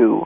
two